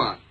want?